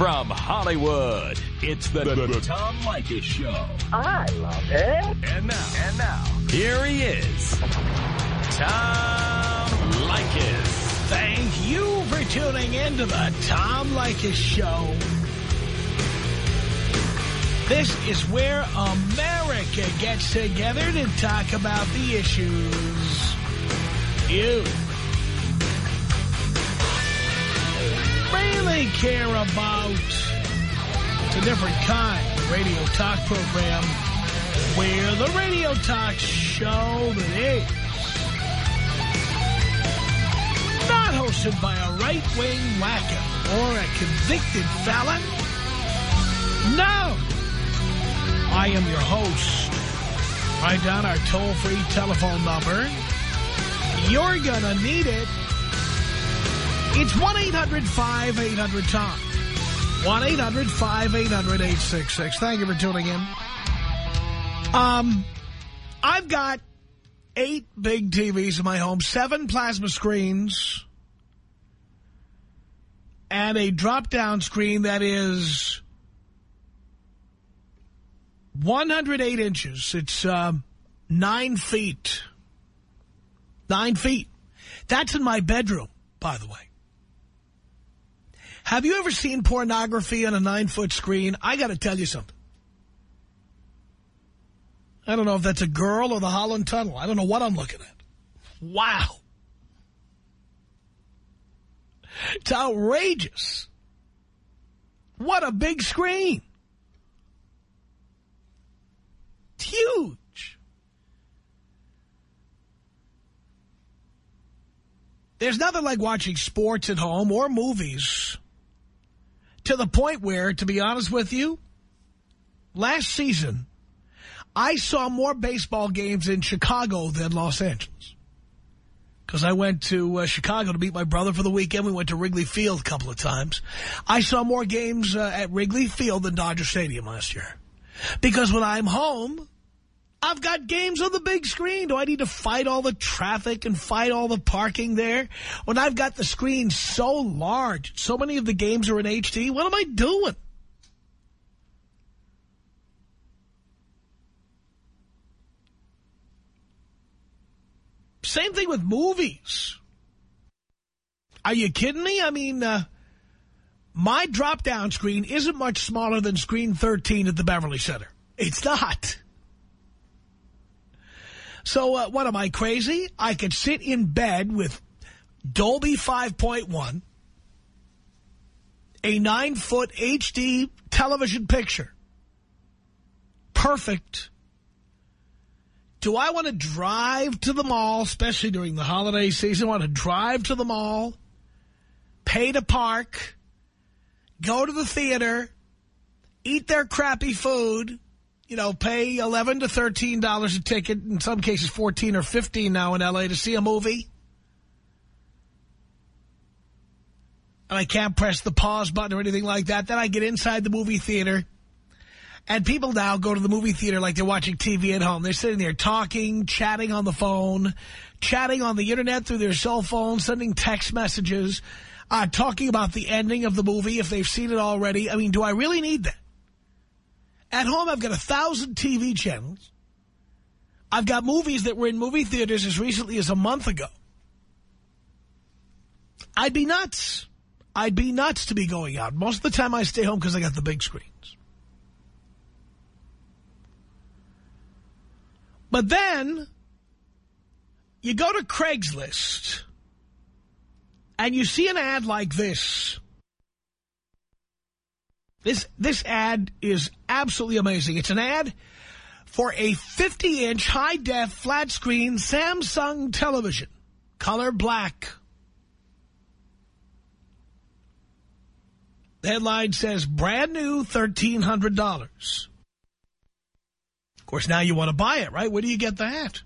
From Hollywood, it's the, the, the Tom Leykis Show. I love it. And now, and now, here he is, Tom Leykis. Thank you for tuning in to the Tom Leykis Show. This is where America gets together to talk about the issues you really care about. It's a different kind of radio talk program where the radio talk show that is not hosted by a right-wing whacker or a convicted felon. No. I am your host. Write down our toll-free telephone number. You're gonna need it. It's 1-800-5800-TOM. 1-800-5800-866. Thank you for tuning in. Um, I've got eight big TVs in my home, seven plasma screens, and a drop-down screen that is 108 inches. It's um, nine feet. Nine feet. That's in my bedroom, by the way. Have you ever seen pornography on a nine-foot screen? I got to tell you something. I don't know if that's a girl or the Holland Tunnel. I don't know what I'm looking at. Wow. It's outrageous. What a big screen. It's huge. There's nothing like watching sports at home or movies to the point where, to be honest with you, last season, I saw more baseball games in Chicago than Los Angeles. Because I went to uh, Chicago to meet my brother for the weekend. We went to Wrigley Field a couple of times. I saw more games uh, at Wrigley Field than Dodger Stadium last year. Because when I'm home, I've got games on the big screen. Do I need to fight all the traffic and fight all the parking there? When I've got the screen so large, so many of the games are in HD, what am I doing? Same thing with movies. Are you kidding me? I mean, uh, my drop-down screen isn't much smaller than screen 13 at the Beverly Center. It's not. So uh, what am I, crazy? I could sit in bed with Dolby 5.1, a nine-foot HD television picture. Perfect. Do I want to drive to the mall, especially during the holiday season, want to drive to the mall, pay to park, go to the theater, eat their crappy food, you know, pay 11 to $13 a ticket, in some cases 14 or 15 now in L.A. to see a movie. And I can't press the pause button or anything like that. Then I get inside the movie theater. And people now go to the movie theater like they're watching TV at home. They're sitting there talking, chatting on the phone, chatting on the Internet through their cell phone, sending text messages, uh, talking about the ending of the movie if they've seen it already. I mean, do I really need that? At home, I've got a thousand TV channels. I've got movies that were in movie theaters as recently as a month ago. I'd be nuts. I'd be nuts to be going out. Most of the time I stay home because I got the big screens. But then you go to Craigslist and you see an ad like this. This this ad is absolutely amazing. It's an ad for a 50-inch high-def flat-screen Samsung television, color black. The headline says, brand new $1,300. Of course, now you want to buy it, right? Where do you get that?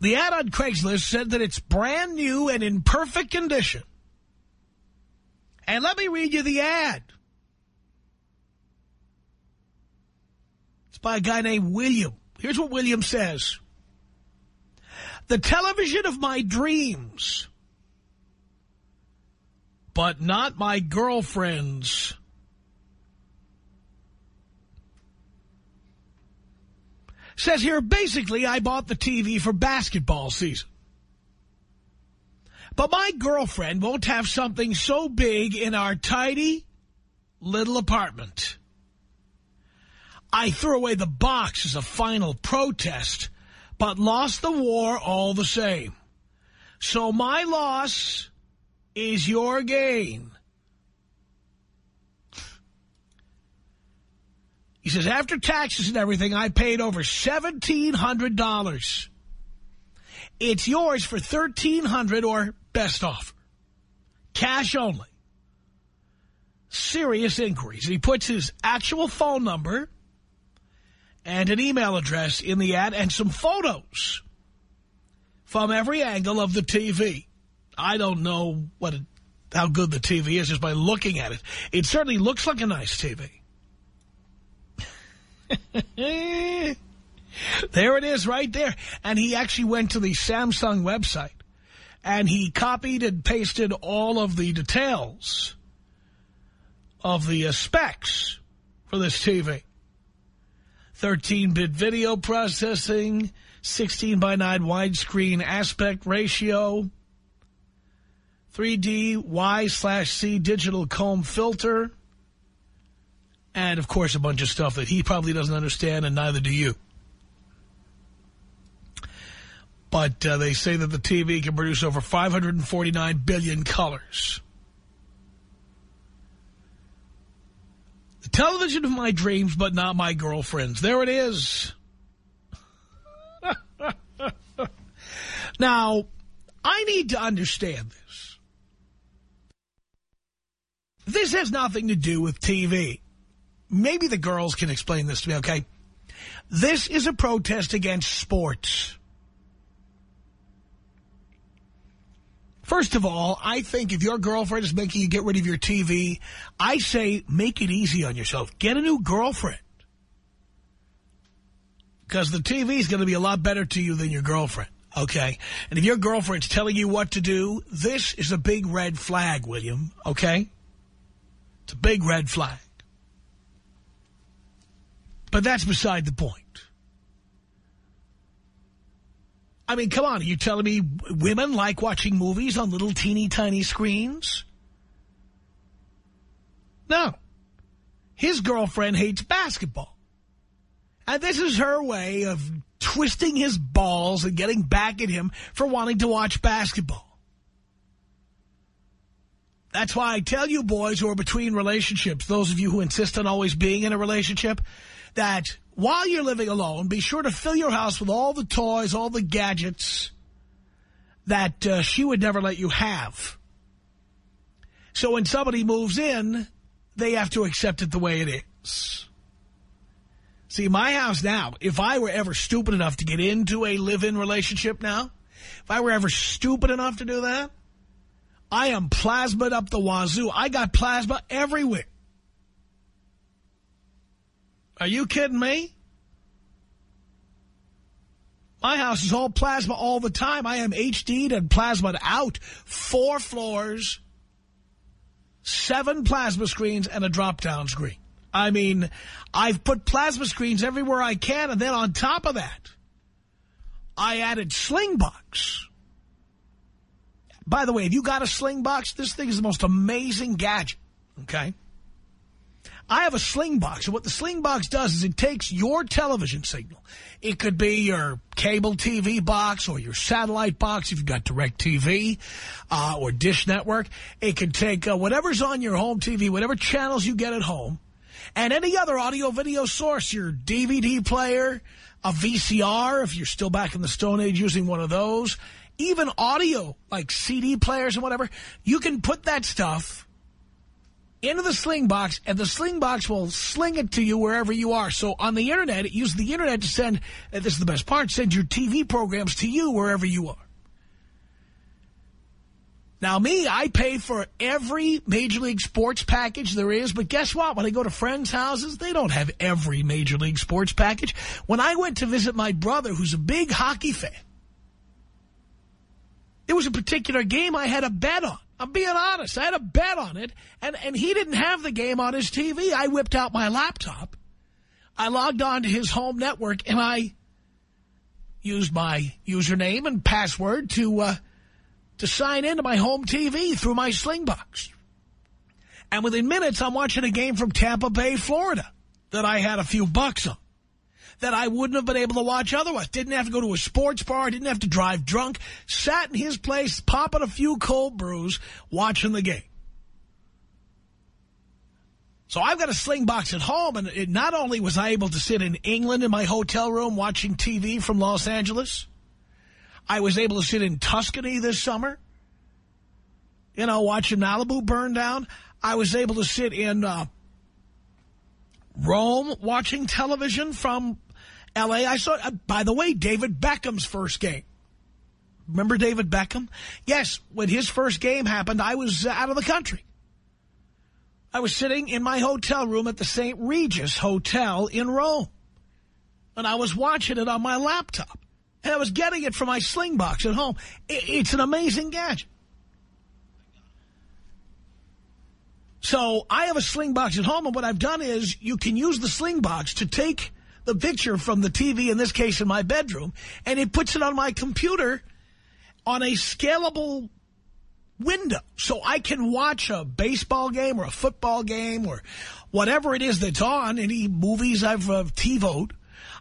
The ad on Craigslist said that it's brand new and in perfect condition. And let me read you the ad. It's by a guy named William. Here's what William says. The television of my dreams. but not my girlfriend's. Says here, basically, I bought the TV for basketball season. But my girlfriend won't have something so big in our tidy little apartment. I threw away the box as a final protest, but lost the war all the same. So my loss is your gain. He says, after taxes and everything, I paid over $1,700. It's yours for 1,300 or best offer. Cash only. Serious inquiries. He puts his actual phone number and an email address in the ad and some photos from every angle of the TV. I don't know what it, how good the TV is just by looking at it. It certainly looks like a nice TV. there it is right there. And he actually went to the Samsung website and he copied and pasted all of the details of the uh, specs for this TV. 13-bit video processing, 16 by 9 widescreen aspect ratio, 3D Y slash C digital comb filter, and, of course, a bunch of stuff that he probably doesn't understand, and neither do you. But uh, they say that the TV can produce over 549 billion colors. The television of my dreams, but not my girlfriend's. There it is. now, I need to understand this. This has nothing to do with TV maybe the girls can explain this to me, okay? This is a protest against sports. First of all, I think if your girlfriend is making you get rid of your TV, I say make it easy on yourself. Get a new girlfriend. Because the TV is going to be a lot better to you than your girlfriend, okay? And if your girlfriend's telling you what to do, this is a big red flag, William, okay? It's a big red flag. But that's beside the point. I mean, come on, are you telling me women like watching movies on little teeny tiny screens? No. His girlfriend hates basketball. And this is her way of twisting his balls and getting back at him for wanting to watch basketball. That's why I tell you boys who are between relationships, those of you who insist on always being in a relationship, that while you're living alone, be sure to fill your house with all the toys, all the gadgets that uh, she would never let you have. So when somebody moves in, they have to accept it the way it is. See, my house now, if I were ever stupid enough to get into a live-in relationship now, if I were ever stupid enough to do that, I am plasmaed up the wazoo. I got plasma everywhere. Are you kidding me? My house is all plasma all the time. I am HD'd and plasmaed out. Four floors, seven plasma screens, and a drop-down screen. I mean, I've put plasma screens everywhere I can, and then on top of that, I added Slingbox. By the way, if you got a Slingbox, this thing is the most amazing gadget, okay? I have a Slingbox, and what the Slingbox does is it takes your television signal. It could be your cable TV box or your satellite box if you've got DirecTV uh, or Dish Network. It can take uh, whatever's on your home TV, whatever channels you get at home, and any other audio-video source, your DVD player, a VCR, if you're still back in the Stone Age using one of those, even audio, like CD players and whatever, you can put that stuff into the Slingbox, and the Slingbox will sling it to you wherever you are. So on the Internet, it uses the Internet to send, and this is the best part, send your TV programs to you wherever you are. Now, me, I pay for every Major League Sports package there is, but guess what? When I go to friends' houses, they don't have every Major League Sports package. When I went to visit my brother, who's a big hockey fan, there was a particular game I had a bet on. I'm being honest. I had a bet on it, and, and he didn't have the game on his TV. I whipped out my laptop. I logged on to his home network, and I used my username and password to uh, to sign into my home TV through my Slingbox. And within minutes, I'm watching a game from Tampa Bay, Florida that I had a few bucks on that I wouldn't have been able to watch otherwise. Didn't have to go to a sports bar. Didn't have to drive drunk. Sat in his place, popping a few cold brews, watching the game. So I've got a Slingbox at home, and it, not only was I able to sit in England in my hotel room watching TV from Los Angeles, I was able to sit in Tuscany this summer, you know, watching Malibu burn down. I was able to sit in uh, Rome watching television from L.A. I saw, uh, by the way, David Beckham's first game. Remember David Beckham? Yes, when his first game happened, I was uh, out of the country. I was sitting in my hotel room at the St. Regis Hotel in Rome. And I was watching it on my laptop. And I was getting it from my Slingbox at home. It's an amazing gadget. So I have a Slingbox at home, and what I've done is you can use the Slingbox to take the picture from the TV, in this case in my bedroom, and it puts it on my computer on a scalable window. So I can watch a baseball game or a football game or whatever it is that's on, any movies I've uh, TiVoed,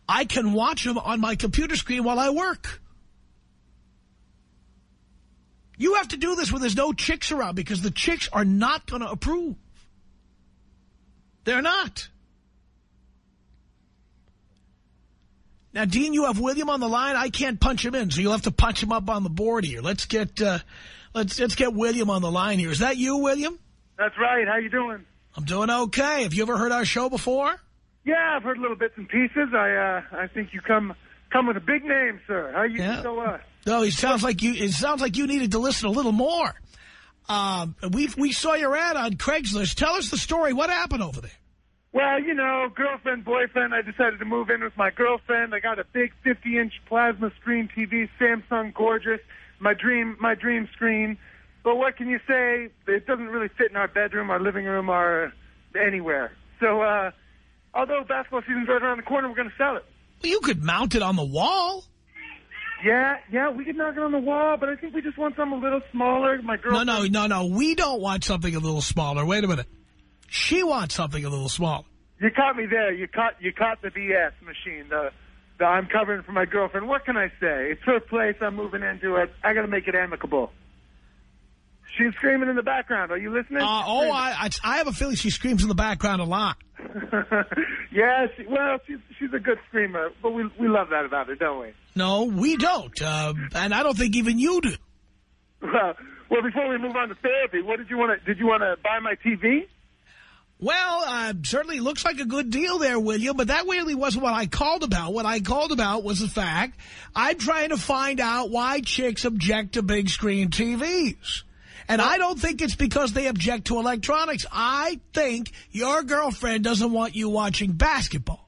I can watch them on my computer screen while I work. You have to do this when there's no chicks around because the chicks are not going to approve. They're not. Now, Dean, you have William on the line. I can't punch him in, so you'll have to punch him up on the board here. Let's get uh, let's let's get William on the line here. Is that you, William? That's right. How you doing? I'm doing okay. Have you ever heard our show before? Yeah, I've heard little bits and pieces. I uh, I think you come come with a big name, sir. How you Yeah. so uh No, it sounds like you. It sounds like you needed to listen a little more. Um, we we saw your ad on Craigslist. Tell us the story. What happened over there? Well, you know, girlfriend, boyfriend, I decided to move in with my girlfriend. I got a big 50-inch plasma screen TV, Samsung gorgeous, my dream my dream screen. But what can you say? It doesn't really fit in our bedroom, our living room, or anywhere. So, uh, although basketball season's right around the corner, we're going to sell it. Well, you could mount it on the wall. Yeah, yeah, we could knock it on the wall, but I think we just want something a little smaller. My girlfriend No, no, no, no. We don't want something a little smaller. Wait a minute. She wants something a little smaller. You caught me there. You caught you caught the BS machine. The, the I'm covering for my girlfriend. What can I say? It's her place. I'm moving into it. I got to make it amicable. She's screaming in the background. Are you listening? Uh, oh, I, I I have a feeling she screams in the background a lot. yeah. She, well, she's she's a good screamer, but we we love that about her, don't we? No, we don't. Uh, and I don't think even you do. Well, well, before we move on to therapy, what did you want to? Did you want to buy my TV? Well, uh, certainly looks like a good deal there, William, but that really wasn't what I called about. What I called about was the fact I'm trying to find out why chicks object to big screen TVs. And I don't think it's because they object to electronics. I think your girlfriend doesn't want you watching basketball.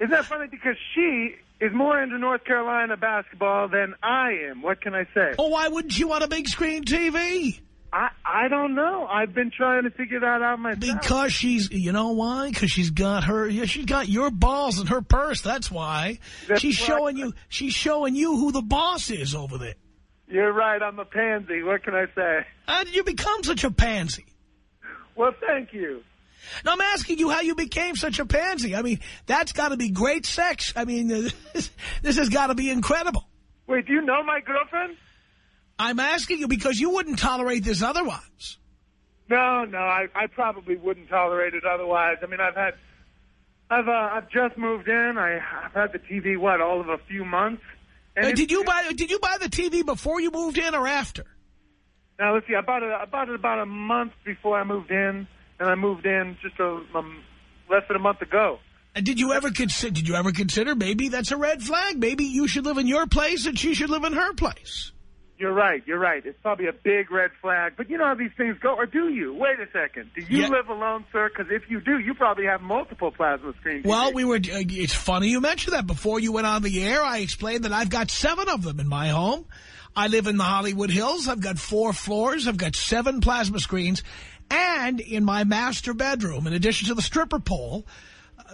Isn't that funny? Because she is more into North Carolina basketball than I am. What can I say? Oh, why wouldn't you want a big screen TV? I I don't know. I've been trying to figure that out myself. Because she's, you know why? Because she's got her, yeah, she's got your balls in her purse. That's why. That's she's showing you, she's showing you who the boss is over there. You're right. I'm a pansy. What can I say? How did you become such a pansy? Well, thank you. Now, I'm asking you how you became such a pansy. I mean, that's got to be great sex. I mean, this, this has got to be incredible. Wait, do you know my girlfriend? I'm asking you because you wouldn't tolerate this otherwise. No, no. I I probably wouldn't tolerate it otherwise. I mean, I've had, I've uh, I've just moved in. I I've had the TV what all of a few months. And Uh, did you buy Did you buy the TV before you moved in or after? Now let's see. I bought it. I bought it about a month before I moved in, and I moved in just a um, less than a month ago. And did you ever consider? Did you ever consider maybe that's a red flag? Maybe you should live in your place and she should live in her place. You're right. You're right. It's probably a big red flag. But you know how these things go, or do you? Wait a second. Do you Yeah. live alone, sir? Because if you do, you probably have multiple plasma screen. Well, we were. Uh, it's funny you mentioned that. Before you went on the air, I explained that I've got seven of them in my home. I live in the Hollywood Hills. I've got four floors. I've got seven plasma screens. And in my master bedroom, in addition to the stripper pole,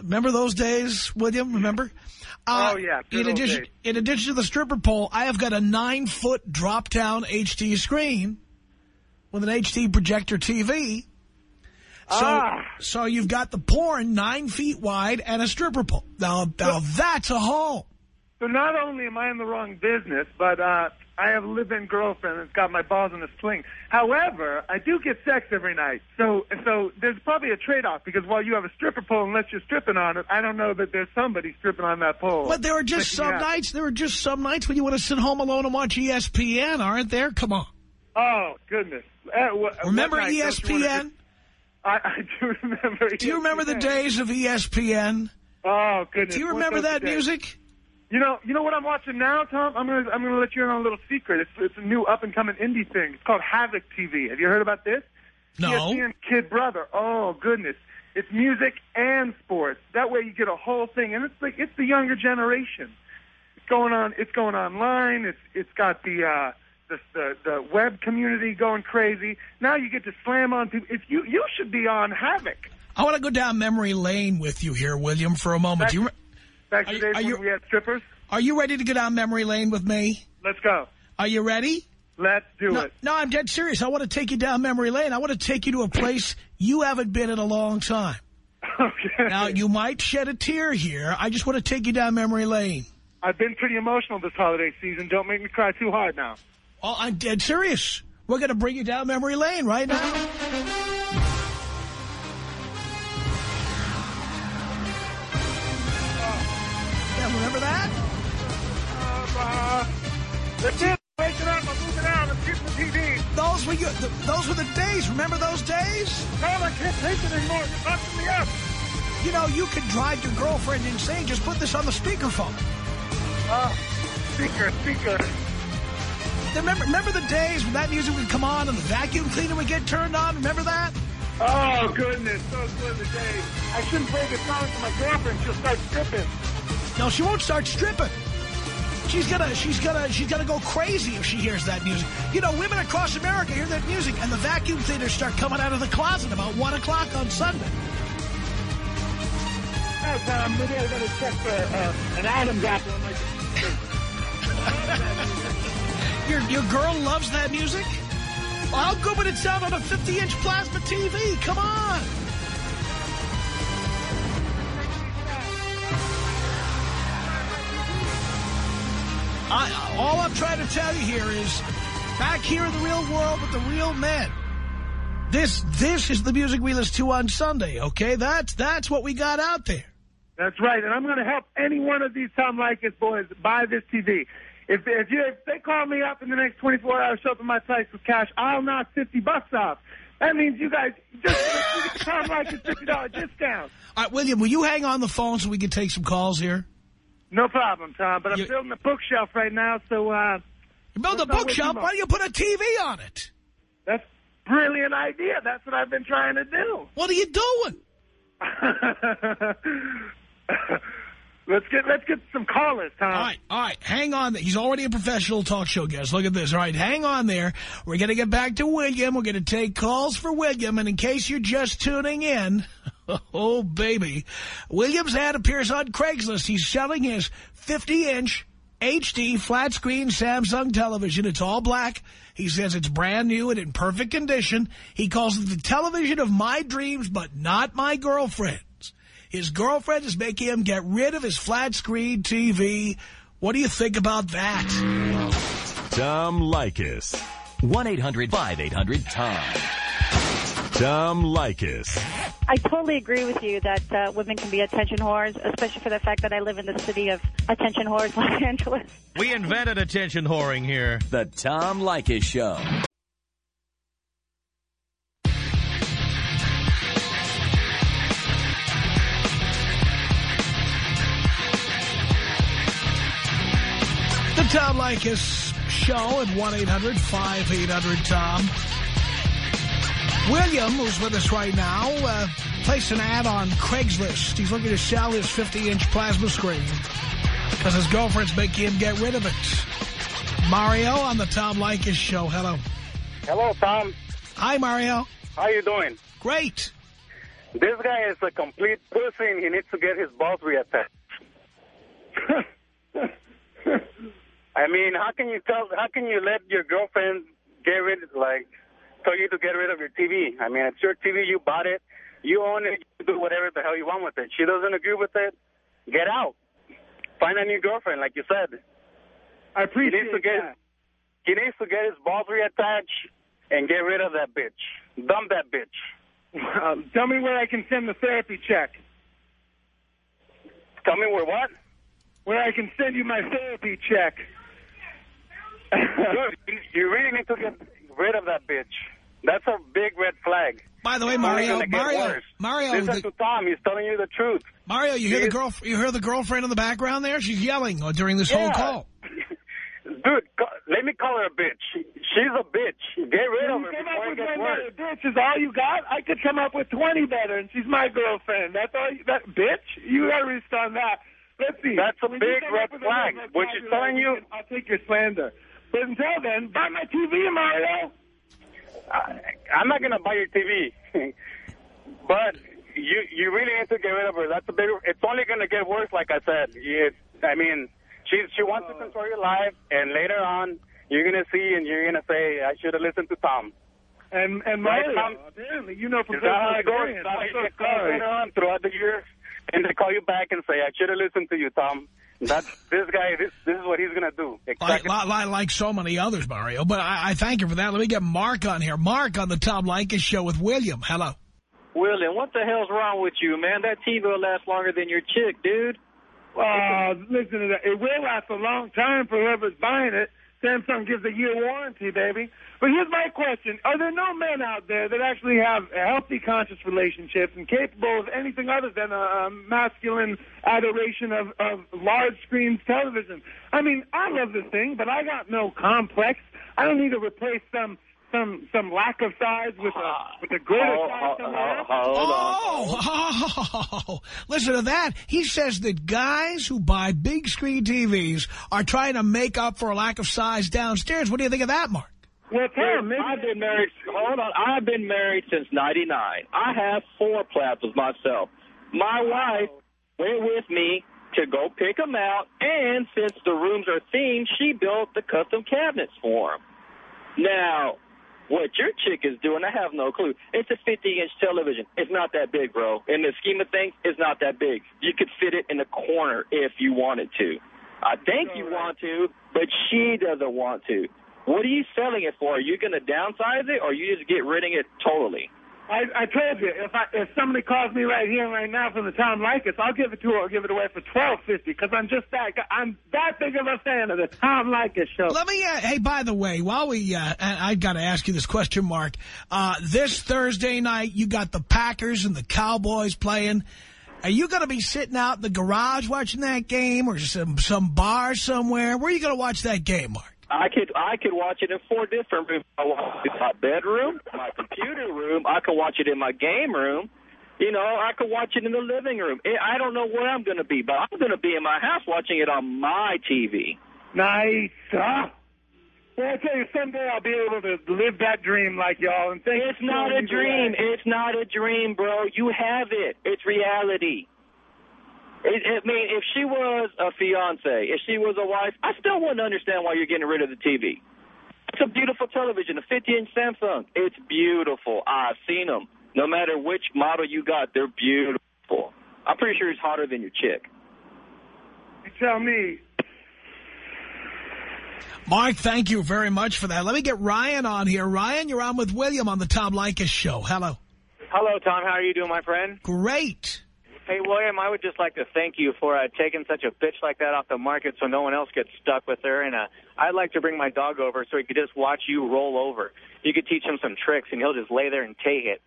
remember those days, William? Remember? Uh, Oh, yeah, In addition, days. in addition to the stripper pole, I have got a nine-foot drop-down HD screen with an HD projector TV. So, Ah. so you've got the porn nine feet wide and a stripper pole. Now, now that's a home. So not only am I in the wrong business, but uh, I have a live-in girlfriend that's got my balls in a sling. However, I do get sex every night. So so there's probably a trade-off because while you have a stripper pole, unless you're stripping on it, I don't know that there's somebody stripping on that pole. But there are just But, some yeah. nights. There are just some nights when you want to sit home alone and watch ESPN, aren't there? Come on. Oh goodness! Uh, Remember what night don't you wanna ESPN? I, I do remember. Do you remember the days of ESPN? Oh goodness! Do you remember that music? You know, you know what I'm watching now, Tom. I'm gonna I'm gonna let you in on a little secret. It's it's a new up and coming indie thing. It's called Havoc TV. Have you heard about this? No. ESPN Kid Brother. Oh goodness, it's music and sports. That way you get a whole thing, and it's like it's the younger generation. It's going on. It's going online. It's it's got the uh, the, the the web community going crazy. Now you get to slam on people. If you you should be on Havoc. I want to go down memory lane with you here, William, for a moment. Do you, Back Are to the days when you- we had strippers. are you ready to go down memory lane with me? Let's go. Are you ready? Let's do No, it. no, I'm dead serious. I want to take you down memory lane. I want to take you to a place you haven't been in a long time. Okay. Now, you might shed a tear here. I just want to take you down memory lane. I've been pretty emotional this holiday season. Don't make me cry too hard now. Oh, I'm dead serious. We're going to bring you down memory lane right now. The kids are waking up. I'm moving out. Getting the TV. Those were you, th those were the days. Remember those days? Tom, I can't take it anymore. You're busting me up. You know, you could drive your girlfriend insane. Just put this on the speakerphone. Uh, speaker, speaker. Remember, remember the days when that music would come on and the vacuum cleaner would get turned on? Remember that? Oh, goodness. Those were the days. I shouldn't play the song to my girlfriend. She'll start stripping. No, she won't start stripping. She's gonna, she's gonna, she's gonna go crazy if she hears that music. You know, women across America hear that music, and the vacuum cleaners start coming out of the closet about one o'clock on Sunday. Oh, Tom, maybe I better check for uh, an on my- Your your girl loves that music. Well, how good would it sound on a 50-inch plasma TV? Come on. I, all I'm trying to tell you here is, back here in the real world with the real men, this this is the music we listen to on Sunday, okay? That's that's what we got out there. That's right, and I'm going to help any one of these Tom Leykis boys buy this TV. If if, you, if they call me up in the next 24 hours, show up at my place with cash, I'll knock 50 bucks off. That means you guys just get Tom Leykis $50 discount. All right, William, will you hang on the phone so we can take some calls here? No problem, Tom. But I'm You- building a bookshelf right now, so uh, You build a What's up with bookshelf, why don't you put a TV on it? that's a brilliant idea. That's what I've been trying to do. What are you doing? let's get let's get some callers, Tom. All right, all right, hang on. He's already a professional talk show guest. Look at this. All right, hang on there. We're going to get back to William. We're going to take calls for William. And in case you're just tuning in, oh, baby, William's ad appears on Craigslist. He's selling his 50-inch HD flat-screen Samsung television. It's all black. He says it's brand new and in perfect condition. He calls it the television of my dreams, but not my girlfriend's. His girlfriend is making him get rid of his flat-screen TV. What do you think about that? Tom Leykis. 1-800-5800-TOM. Tom Leykis. I totally agree with you that uh, women can be attention whores, especially for the fact that I live in the city of attention whores, Los Angeles. We invented attention whoring here. The Tom Leykis Show. The Tom Leykis show at 1-800-5800-TOM. William, who's with us right now, uh, placed an ad on Craigslist. He's looking to sell his 50-inch plasma screen because his girlfriend's making him get rid of it. Mario on the Tom Leykis show. Hello. Hello, Tom. Hi, Mario. How are you doing? Great. This guy is a complete pussy and he needs to get his balls reattached. I mean, how can you tell, how can you let your girlfriend get rid, like, tell you to get rid of your TV? I mean, it's your TV, you bought it, you own it, you do whatever the hell you want with it. She doesn't agree with it, get out. Find a new girlfriend, like you said. I He appreciate needs to get, that. he needs to get his balls reattached and get rid of that bitch. Dump that bitch. Um, tell me where I can send the therapy check. Tell me where what? Where I can send you my therapy check. Dude, you- you really need to get rid of that bitch. That's a big red flag. By the way, It's Mario, Mario. Mario, Listen the- to Tom. He's telling you the truth. Mario, you hear the girl, you hear the girlfriend in the background there? She's yelling during this whole call. Dude, ca- let me call her a bitch. She's a bitch. Get rid of her came before up with one worse. better bitch is all you got? I could come up with 20 better, and she's my girlfriend. That's all you, that bitch? You got to respond that. Let's see. That's a When big red up with a flag. red What she's flag, telling you- I'll take your slander. But until then, buy my TV, Mario. I, I'm not gonna buy your TV, but you you really need to get rid of her. That's a big. It's only gonna get worse, like I said. It, I mean, she she wants to control your life, and later on, you're gonna see and you're gonna say, I should have listened to Tom. And and Right, Mario, Tom? apparently, you know from Is that how personal experience. I'm so sorry. later on throughout the years, and they call you back and say, I should have listened to you, Tom. That's this guy. This this is what he's gonna do. Like, Exactly. li- li- like so many others, Mario. But I, I thank you for that. Let me get Mark on here. Mark on the Tom Leykis show with William. Hello. William, what the hell's wrong with you, man? That TV will last longer than your chick, dude. Uh, listen to that. It will last a long time for whoever's buying it. Samsung gives a year warranty, baby. But here's my question. Are there no men out there that actually have healthy, conscious relationships and capable of anything other than a, a masculine adoration of, of large screen television? I mean, I love this thing, but I got no complex. I don't need to replace some some some lack of size with a with a greater Oh, size oh, somewhere. oh. Oh, oh, listen to that. He says that guys who buy big screen TVs are trying to make up for a lack of size downstairs. What do you think of that, Mark? Well, Tom, maybe I've been married. Hold on. I've been married since '99. I have four plasmas myself. My wife went with me to go pick them out, and since the rooms are themed, she built the custom cabinets for them. Now, what your chick is doing, I have no clue. It's a 50-inch television. It's not that big, bro. In the scheme of things, it's not that big. You could fit it in the corner if you wanted to. I think you want to, but she doesn't want to. What are you selling it for? Are you going to downsize it, or you just get rid of it totally? I, I told you if I if somebody calls me right here right now from the Tom Leykis, I'll give it to her. I'll give it away for twelve fifty because I'm just that. I'm that big of a fan of the Tom Leykis show. Let me, uh, hey, by the way, while we, uh, I've got to ask you this question, Mark. Uh, this Thursday night, you got the Packers and the Cowboys playing. Are you going to be sitting out in the garage watching that game or some, some bar somewhere? Where are you going to watch that game, Mark? I could I could watch it in four different rooms. I watch it in my bedroom, my computer room. I could watch it in my game room. You know, I could watch it in the living room. Eh, I don't know where I'm going to be, but I'm going to be in my house watching it on my TV. Nice. Ah. Well, I tell you, someday I'll be able to live that dream like y'all. And thank It's not a dream. It's not a dream, bro. You have it. It's reality. It, I mean, if she was a fiance, if she was a wife, I still wouldn't understand why you're getting rid of the TV. It's a beautiful television, a 50-inch Samsung. It's beautiful. I've seen them. No matter which model you got, they're beautiful. I'm pretty sure it's hotter than your chick. You tell me. Mark, thank you very much for that. Let me get Ryan on here. Ryan, you're on with William on the Tom Leykis show. Hello. Hello, Tom. How are you doing, my friend? Great. Hey, William, I would just like to thank you for uh, taking such a bitch like that off the market so no one else gets stuck with her. And uh, I'd like to bring my dog over so he could just watch you roll over. You could teach him some tricks, and he'll just lay there and take it.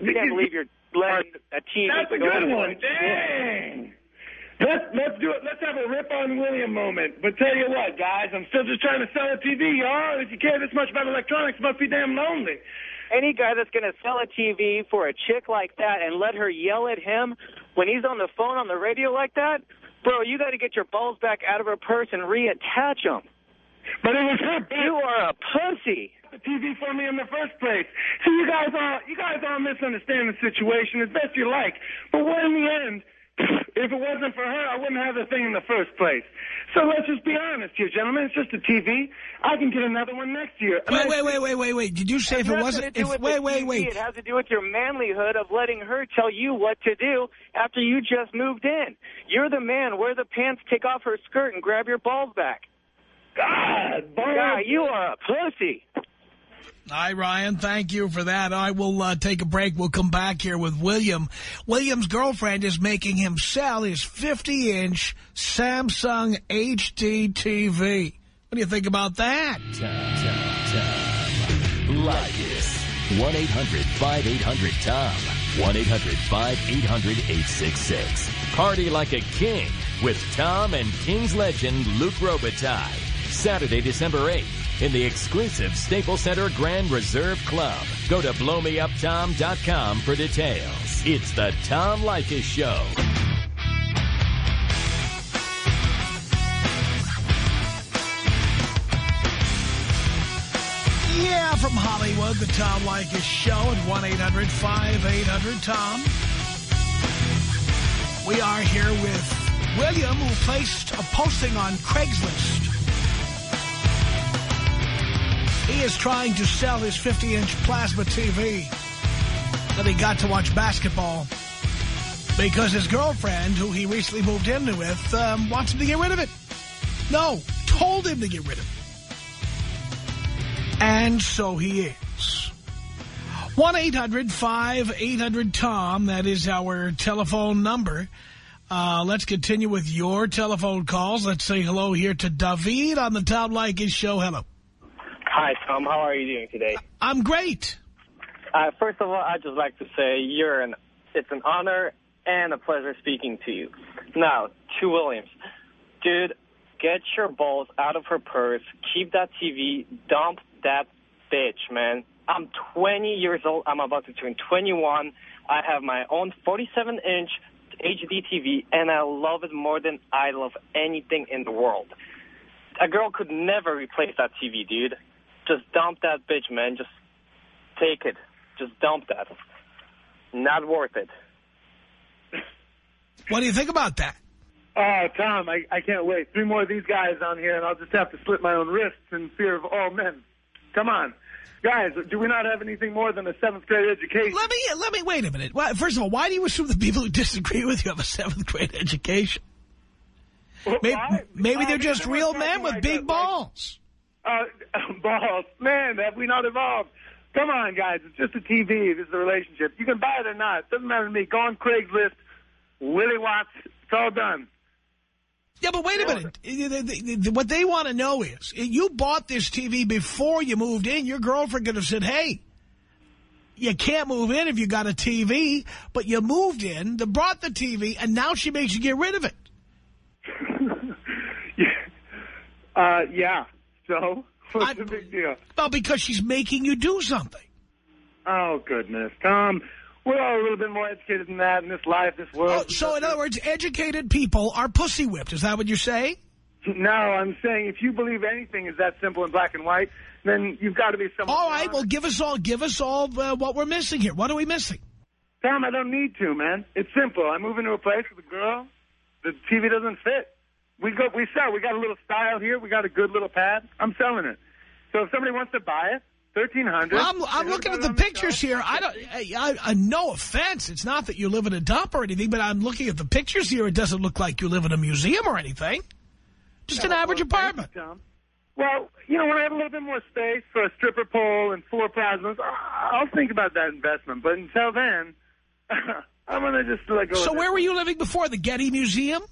You can't believe you're letting a TV That's a go good one. Dang. Let's let's do it. Let's have a rip on William moment. But tell you what, guys, I'm still just trying to sell a TV, y'all. If you care this much about electronics, must be damn lonely. Any guy that's going to sell a TV for a chick like that and let her yell at him when he's on the phone on the radio like that, bro, you got to get your balls back out of her purse and reattach them. But it was her. You are a pussy. The TV for me in the first place. See, you guys all you guys all misunderstand the situation as best you like. But what in the end, if it wasn't for her, I wouldn't have the thing in the first place. So let's just be honest here, gentlemen. It's just a TV. I can get another one next year. And Wait, wait, wait, wait, wait, wait. Did you say if it wasn't... nothing to do If, wait, wait, TV. wait. It has to do with your manlyhood of letting her tell you what to do after you just moved in. You're the man. Wear the pants, take off her skirt, and grab your balls back. God, Bob. God, you are a pussy. Hi, Ryan. Thank you for that. I will uh, take a break. We'll come back here with William. William's girlfriend is making him sell his 50-inch Samsung HD TV. What do you think about that? Tom, Tom, Tom. Leykis. 1-800-5800-TOM. 1-800-5800-866. Party like a king with Tom and King's legend Luc Robitaille. Saturday, December 8th in the exclusive Staples Center Grand Reserve Club. Go to blowmeuptom.com for details. It's the Tom Leykis Show. Yeah, from Hollywood, the Tom Leykis Show at 1-800-5800-TOM. We are here with William, who placed a posting on Craigslist. He is trying to sell his 50-inch plasma TV that he got to watch basketball because his girlfriend, who he recently moved in with, um, wants him to get rid of it. No, told him to get rid of it. And so he is. 1-800-5800-TOM. That is our telephone number. Uh, let's continue with your telephone calls. Let's say hello here to David on the Tom Leykis show. Hello. Hi, Tom. How are you doing today? I'm great. Uh, first of all, I'd just like to say you're an it's an honor and a pleasure speaking to you. Now, to Williams. Dude, get your balls out of her purse. Keep that TV. Dump that bitch, man. I'm 20 years old. I'm about to turn 21. I have my own 47-inch HD TV, and I love it more than I love anything in the world. A girl could never replace that TV, dude. Just dump that bitch, man. Just take it. Just dump that. Not worth it. What do you think about that? Oh, Tom, I, I can't wait. Three more of these guys on here, and I'll just have to slit my own wrists in fear of all men. Come on. Guys, do we not have anything more than a seventh grade education? Let me, let me, wait a minute. First of all, why do you assume the people who disagree with you have a seventh grade education? Maybe, maybe Uh, they're just real men with like big that, like- balls. Uh, balls. Man, have we not evolved? Come on, guys. It's just a TV. This is a relationship. You can buy it or not. It Doesn't matter to me. Go on Craigslist. Willie Watts. It's all done. Yeah, but wait a minute. What they want to know is, you bought this TV before you moved in. Your girlfriend could have said, hey, you can't move in if you got a TV, but you moved in, they brought the TV, and now she makes you get rid of it. yeah. Uh, yeah. So, what's I- the big deal? Well, because she's making you do something. Oh, goodness. Tom, we're all a little bit more educated than that in this life, this world. Oh, so, in other words, educated people are pussy whipped. Is that what you're saying? No, I'm saying if you believe anything is that simple in black and white, then you've got to be someone. All right, well, give us all, give us all uh, what we're missing here. What are we missing? Tom, I don't need to, man. It's simple. I move into a place with a girl. The TV doesn't fit. We go, we sell. We got a little style here. We got a good little pad. I'm selling it. So if somebody wants to buy it, thirteen hundred. Well, I'm, I'm looking at the pictures here. I don't. I, I, no offense. It's not that you live in a dump or anything, but I'm looking at the pictures here. It doesn't look like you live in a museum or anything. Just an average apartment. Well, you know, when I have a little bit more space for a stripper pole and four plasmas, I'll think about that investment. But until then, I'm gonna just let go. So where were you living before? The Getty Museum?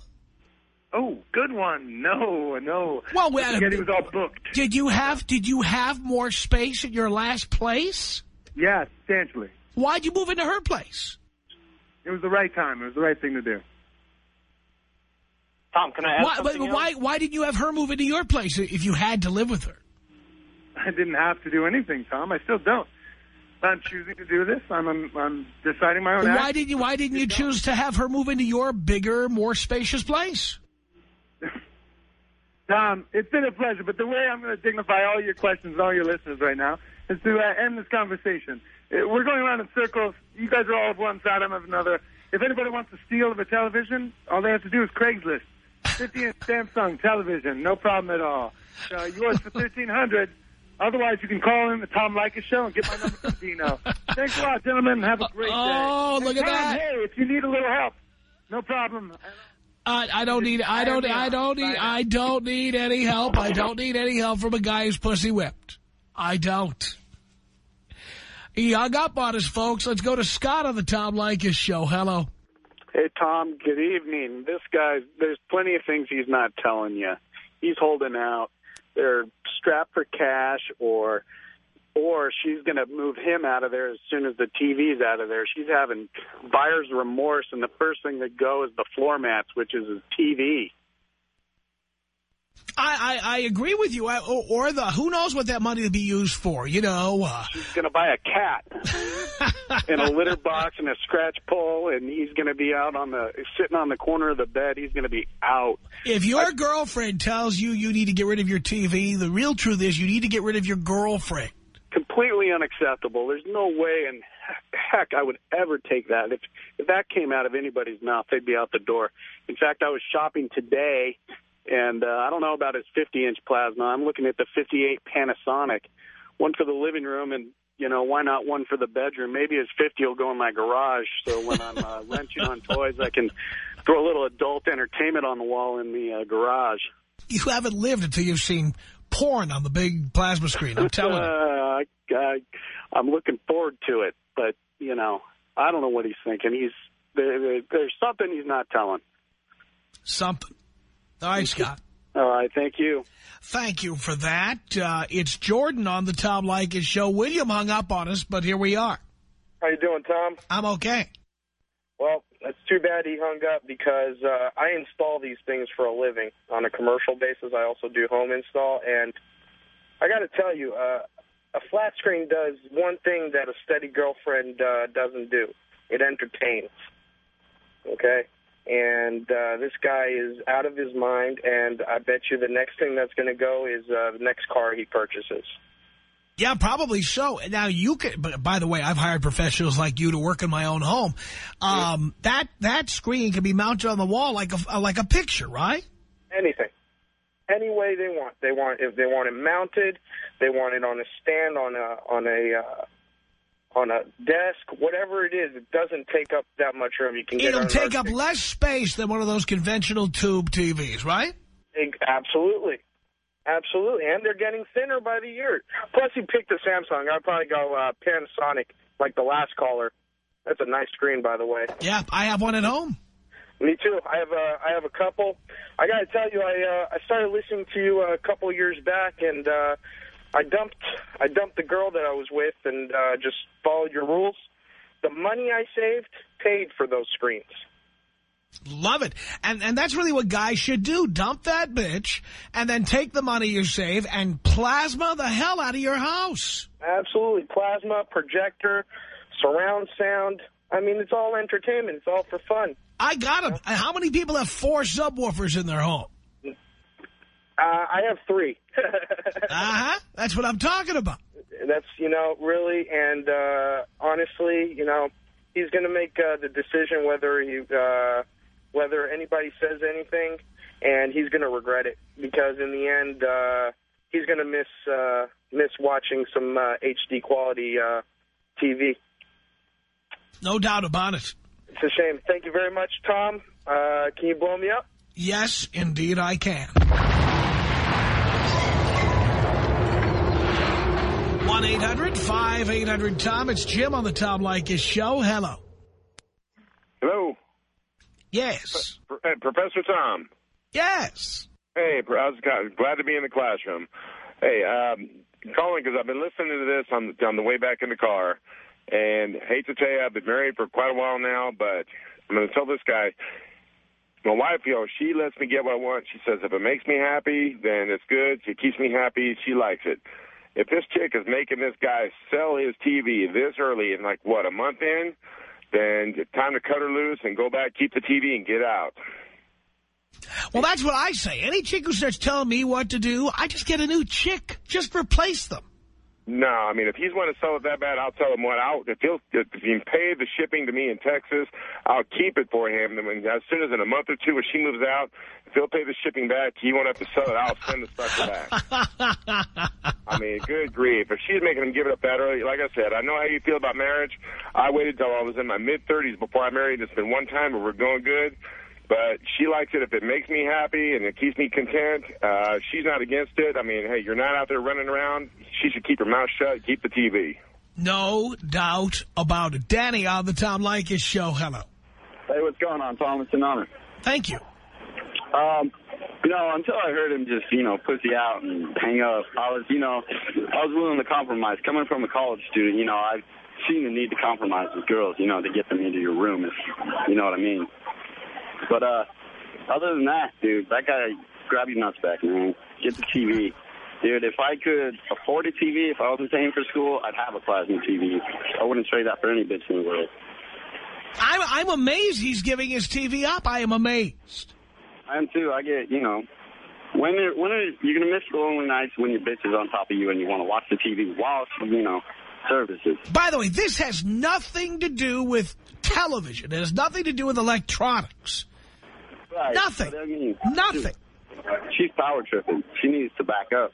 Oh, good one. No, no. Well, we had forget he a, was all booked. did you have did you have more space at your last place? Yeah, substantially. Why'd you move into her place? It was the right time. It was the right thing to do. Tom, can I ask why, something but why, why didn't you have her move into your place if you had to live with her? I didn't have to do anything, Tom. I still don't. I'm choosing to do this. I'm I'm, I'm deciding my own. Why action. didn't you Why didn't you choose to have her move into your bigger, more spacious place? Tom, it's been a pleasure, but the way I'm going to dignify all your questions and all your listeners right now is to uh, end this conversation. Uh, We're going around in circles. You guys are all of one side, I'm of another. If anybody wants to steal of a television, all they have to do is Craigslist. 50-inch Samsung television, no problem at all. Uh, yours for 1300 Otherwise, you can call in the Tom Leykis show and get my number from Dino. Thanks a lot, gentlemen. Have a great day. Oh, look at Tom, that. Hey, if you need a little help, no problem. I, I don't need. I don't. I don't need. I don't need any help. I don't need any help from a guy who's pussy whipped. I don't. He hung up on us, folks. Let's go to Scott on the Tom Leykis show. Hello. Hey, Tom, good evening. This guy, there's plenty of things he's not telling you. He's holding out. They're strapped for cash or or she's going to move him out of there as soon as the TV's out of there. She's having buyer's remorse, and the first thing that go is the floor mats, which is his TV. I, I, I agree with you. I, or, or the who knows what that money would be used for? You know. Uh, She's going to buy a cat and a litter box and a scratch pole, and he's going to be out on the sitting on the corner of the bed. He's going to be out. If your girlfriend tells you you need to get rid of your TV, the real truth is you need to get rid of your girlfriend. Completely unacceptable. There's no way, and heck, I would ever take that. If if that came out of anybody's mouth, they'd be out the door. In fact, I was shopping today, and uh, I don't know about his 50-inch plasma. I'm looking at the 58 Panasonic, one for the living room, and you know why not one for the bedroom? Maybe his 50 will go in my garage, so when I'm uh, wrenching on toys, I can throw a little adult entertainment on the wall in the uh, garage. You haven't lived until you've seen porn on the big plasma screen. I'm telling you. Uh, I, I, I'm looking forward to it, but you know, I don't know what he's thinking. He's there, there, there's something he's not telling. Something. All right, Scott. All right, thank you. Thank you for that. Uh, it's Jordan on the Tom Leykis show. William hung up on us, but here we are. How you doing, Tom? I'm okay. Well, it's too bad he hung up because uh, I install these things for a living on a commercial basis. I also do home install, and I got to tell you, uh, a flat screen does one thing that a steady girlfriend uh, doesn't do. It entertains. Okay? And uh, this guy is out of his mind, and I bet you the next thing that's going to go is uh, the next car he purchases. Yeah, probably so. Now you can. But by the way, I've hired professionals like you to work in my own home. Um, that that screen can be mounted on the wall like a like a picture, right? anything, any way they want. They want if they want it mounted, they want it on a stand, on a on a uh, on a desk, whatever it is. It doesn't take up that much room. You can get It'll take up less space than one of those conventional tube TVs, right? Ig- Absolutely. Absolutely, and they're getting thinner by the year. Plus, you picked a Samsung. I'd probably go uh, Panasonic, like the last caller. That's a nice screen, by the way. Yeah, I have one at home. Me too. I have a I have a couple. I got to tell you, I uh, I started listening to you a couple years back, and uh, I dumped I dumped the girl that I was with, and uh, just followed your rules. The money I saved paid for those screens. Love it. And and that's really what guys should do. Dump that bitch and then take the money you save and plasma the hell out of your house. Absolutely, plasma projector, surround sound. I mean, it's all entertainment. It's all for fun. I got them. How many people have four subwoofers in their home? Uh, I have three. Uh-huh. That's what I'm talking about. That's, you know, really, and uh, honestly, you know, he's going to make uh, the decision whether he, uh, whether anybody says anything, and he's going to regret it because in the end, uh, he's going to miss uh, miss watching some uh, HD quality uh, TV. No doubt about it. It's a shame. Thank you very much, Tom. Uh, can you blow me up? Yes, indeed I can. 1-800-5800-TOM. It's Jim on the Tom Leykis show. Hello. Hello. Yes. Hey, Professor Tom. Yes. Hey, I was glad to be in the classroom. Hey, um, calling because I've been listening to this on the, on the way back in the car, and hate to tell you, I've been married for quite a while now, but I'm going to tell this guy, my wife, you know, she lets me get what I want. She says if it makes me happy, then it's good. She keeps me happy. She likes it. If this chick is making this guy sell his TV this early in like what a month in, then time to cut her loose and go back, keep the TV, and get out. Well, that's what I say. Any chick who starts telling me what to do, I just get a new chick. Just replace them. No, I mean, if he's going to sell it that bad, I'll tell him what. I'll, if he'll if he can pay the shipping to me in Texas, I'll keep it for him. And when, as soon as in a month or two, when she moves out, if he'll pay the shipping back, he won't have to sell it. I'll send the stuff back. I mean, good grief. If she's making him give it up that early, like I said, I know how you feel about marriage. I waited till I was in my mid-30s before I married. It's been one time where we're going good. But she likes it if it makes me happy and it keeps me content. Uh, she's not against it. I mean, hey, you're not out there running around. She should keep her mouth shut, keep the TV. No doubt about it. Danny on the Tom Leykis show. Hello. Hey, what's going on, Tom? It's an honor. Thank you. Um, you know, until I heard him just, you know, pussy out and hang up, I was, you know, I was willing to compromise. Coming from a college student, you know, I've seen the need to compromise with girls, you know, to get them into your room, if you know what I mean. But uh, other than that, dude, that guy, grab your nuts back, man. Get the TV. Dude, if I could afford a TV, if I wasn't paying for school, I'd have a plasma TV. I wouldn't trade that for any bitch in the world. I'm, I'm amazed he's giving his TV up. I am amazed. I am too. I get, you know, when are, when are, you're going to miss the lonely nights when your bitch is on top of you and you want to watch the TV while, you know, services. By the way, this has nothing to do with television. It has nothing to do with electronics. Right. Nothing. But, I mean, Nothing. She's power tripping. She needs to back up.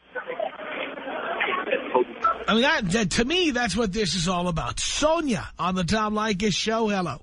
I mean, that, that, to me, that's what this is all about. Sonia on the Tom Leykis show. Hello.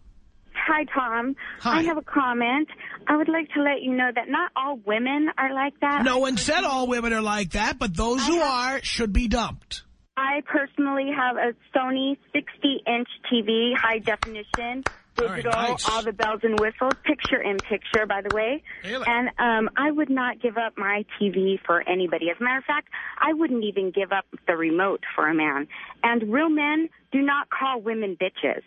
Hi, Tom. Hi. I have a comment. I would like to let you know that not all women are like that. No one said all women are like that, but those who are should be dumped. I personally have a Sony 60-inch TV, high definition, digital, all, nice. the bells and whistles, picture-in-picture, by the way. Really? And um, I would not give up my TV for anybody. As a matter of fact, I wouldn't even give up the remote for a man. And real men do not call women bitches.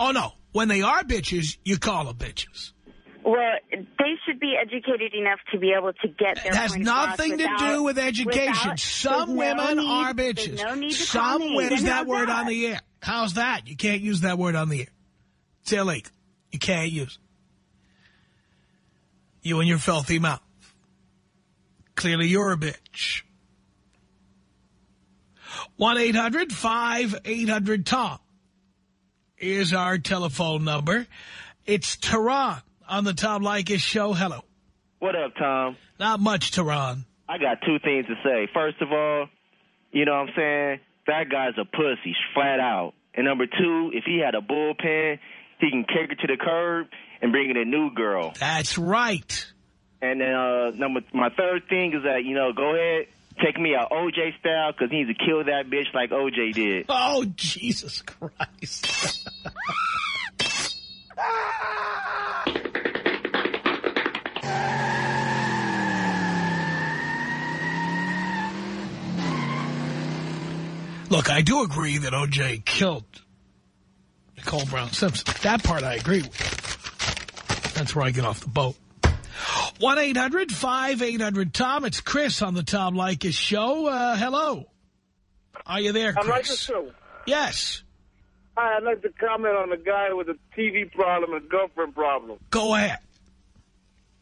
Oh, no. When they are bitches, you call them bitches. Well, they should be educated enough to be able to get their It has nothing to without- do with education. without- Some there's no women need- are bitches. No need to Some women, And that word that? on the air. How's that? You can't use that word on the air. It's illegal. You can't use it. You and your filthy mouth. Clearly you're a bitch. 1-800-5800-TOM is our telephone number. It's Tehran on the Tom Leykis show. Hello. What up, Tom? Not much, Tehran. I got two things to say. First of all, you know what I'm saying? That guy's a pussy, flat out. And number two, if he had a bullpen, he can kick her to the curb and bring in a new girl. That's right. And then uh, number, my third thing is that, you know, go ahead, take me out OJ style because he needs to kill that bitch like OJ did. Oh, Jesus Christ. Look, I do agree that O.J. killed Nicole Brown Simpson. That part I agree with. That's where I get off the boat. 1-800-5800-TOM. It's Chris on the Tom Leykis show. Uh, hello. Are you there, I like the Chris? show. Yes. Hi, I'd like to comment on the guy with a TV problem and girlfriend problem. Go ahead.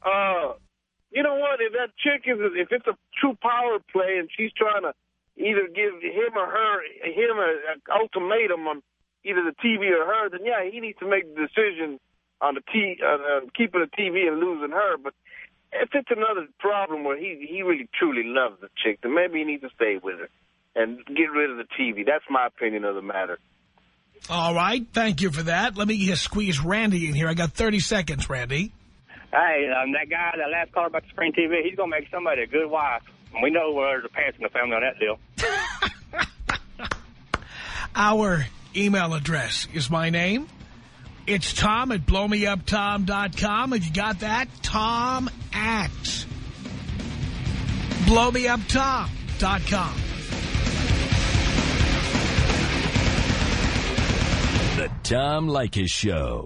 Uh, you know what? If that chick is, if it's a true power play and she's trying to either give him or her, him an ultimatum on either the TV or her, then yeah, he needs to make the decision on the T, uh, uh, keeping the TV and losing her. But if it's another problem where he he really truly loves the chick, then maybe he needs to stay with her and get rid of the TV. That's my opinion of the matter. All right. Thank you for that. Let me uh, squeeze Randy in here. I got 30 seconds, Randy. Hey, um, that guy, that last caller about the screen TV, he's going to make somebody a good wife. And we know where there's a pants in the family on that deal. Our email address is my name. It's Tom at blowmeuptom.com. Have you got that? Tom at blowmeuptom.com. The Tom Leykis Show.